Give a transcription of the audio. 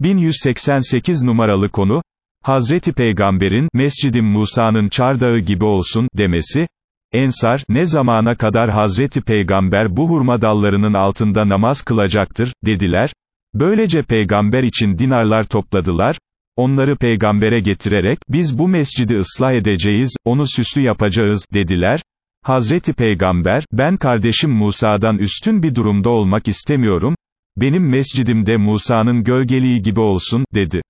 1188 numaralı konu, Hazreti Peygamber'in, Mescidim Musa'nın çardağı gibi olsun, demesi, Ensar, ne zamana kadar Hazreti Peygamber bu hurma dallarının altında namaz kılacaktır, dediler, böylece Peygamber için dinarlar topladılar, onları peygambere getirerek, biz bu mescidi ıslah edeceğiz, onu süslü yapacağız, dediler, Hazreti Peygamber, ben kardeşim Musa'dan üstün bir durumda olmak istemiyorum, benim mescidimde Musa'nın gölgeliği gibi olsun, dedi.